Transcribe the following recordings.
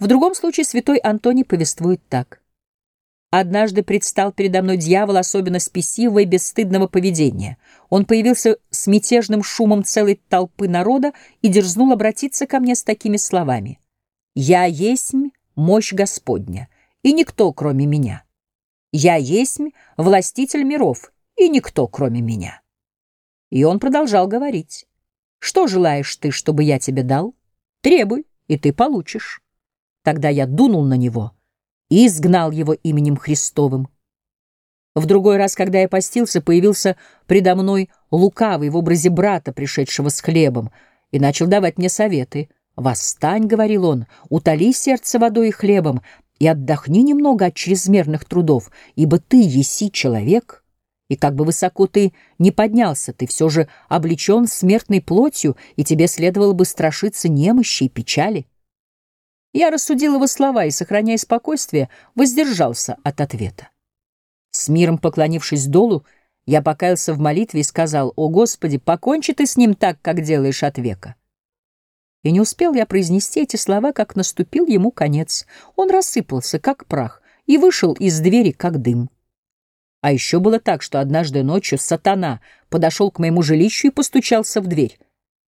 В другом случае святой Антоний повествует так. Однажды предстал передо мной дьявол особенно спесивого и бесстыдного поведения. Он появился с мятежным шумом целой толпы народа и дерзнул обратиться ко мне с такими словами. «Я есть мощь Господня, и никто, кроме меня. Я есть властитель миров, и никто, кроме меня». И он продолжал говорить. «Что желаешь ты, чтобы я тебе дал? Требуй, и ты получишь». Тогда я дунул на него — и изгнал его именем Христовым. В другой раз, когда я постился, появился предо мной лукавый в образе брата, пришедшего с хлебом, и начал давать мне советы. «Восстань», — говорил он, — «утоли сердце водой и хлебом, и отдохни немного от чрезмерных трудов, ибо ты еси человек». И как бы высоко ты не поднялся, ты все же облечен смертной плотью, и тебе следовало бы страшиться немощи и печали. Я рассудил его слова и, сохраняя спокойствие, воздержался от ответа. С миром поклонившись долу, я покаялся в молитве и сказал, «О, Господи, покончи ты с ним так, как делаешь от века». И не успел я произнести эти слова, как наступил ему конец. Он рассыпался, как прах, и вышел из двери, как дым. А еще было так, что однажды ночью сатана подошел к моему жилищу и постучался в дверь.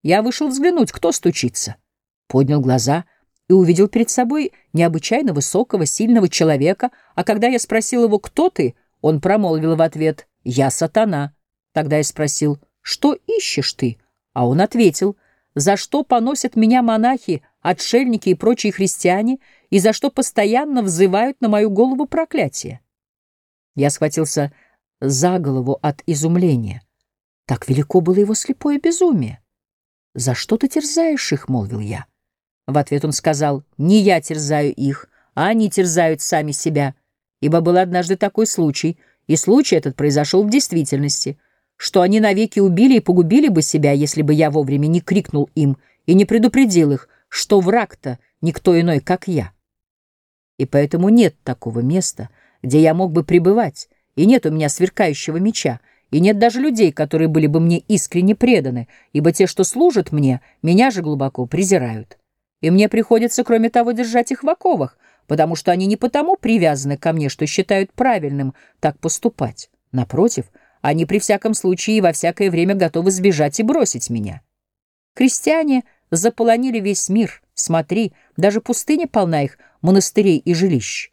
Я вышел взглянуть, кто стучится. Поднял глаза — и увидел перед собой необычайно высокого, сильного человека, а когда я спросил его, кто ты, он промолвил в ответ, «Я сатана». Тогда я спросил, «Что ищешь ты?» А он ответил, «За что поносят меня монахи, отшельники и прочие христиане, и за что постоянно взывают на мою голову проклятие?» Я схватился за голову от изумления. Так велико было его слепое безумие. «За что ты терзаешь их?» — молвил я. В ответ он сказал, «Не я терзаю их, а они терзают сами себя, ибо был однажды такой случай, и случай этот произошел в действительности, что они навеки убили и погубили бы себя, если бы я вовремя не крикнул им и не предупредил их, что враг-то никто иной, как я. И поэтому нет такого места, где я мог бы пребывать, и нет у меня сверкающего меча, и нет даже людей, которые были бы мне искренне преданы, ибо те, что служат мне, меня же глубоко презирают и мне приходится, кроме того, держать их в оковах, потому что они не потому привязаны ко мне, что считают правильным так поступать. Напротив, они при всяком случае и во всякое время готовы сбежать и бросить меня. Крестьяне заполонили весь мир, смотри, даже пустыня полна их монастырей и жилищ.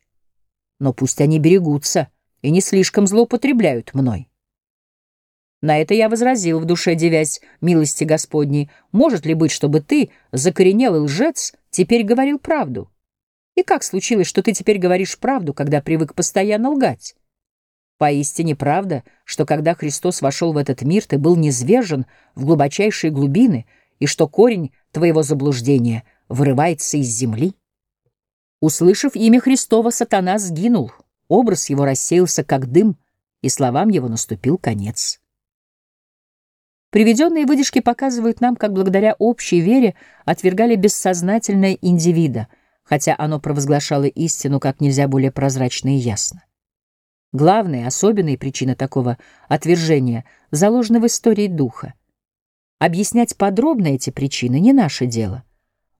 Но пусть они берегутся и не слишком злоупотребляют мной. На это я возразил в душе, девясь милости Господней. Может ли быть, чтобы ты, закоренелый лжец, теперь говорил правду? И как случилось, что ты теперь говоришь правду, когда привык постоянно лгать? Поистине правда, что когда Христос вошел в этот мир, ты был низвержен в глубочайшие глубины, и что корень твоего заблуждения вырывается из земли. Услышав имя Христова, сатана сгинул, образ его рассеялся, как дым, и словам его наступил конец. Приведенные выдержки показывают нам, как благодаря общей вере отвергали бессознательное индивида, хотя оно провозглашало истину как нельзя более прозрачно и ясно. Главная, особенная причина такого отвержения заложена в истории духа. Объяснять подробно эти причины не наше дело.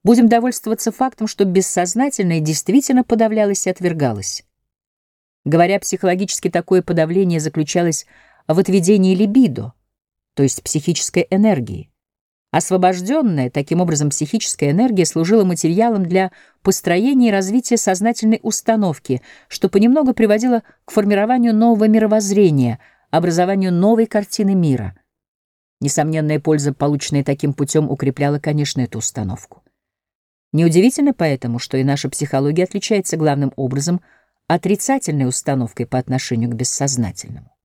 Будем довольствоваться фактом, что бессознательное действительно подавлялось и отвергалось. Говоря психологически, такое подавление заключалось в отведении либидо, то есть психической энергии. Освобожденная, таким образом, психическая энергия служила материалом для построения и развития сознательной установки, что понемногу приводило к формированию нового мировоззрения, образованию новой картины мира. Несомненная польза, полученная таким путем, укрепляла, конечно, эту установку. Неудивительно поэтому, что и наша психология отличается главным образом отрицательной установкой по отношению к бессознательному.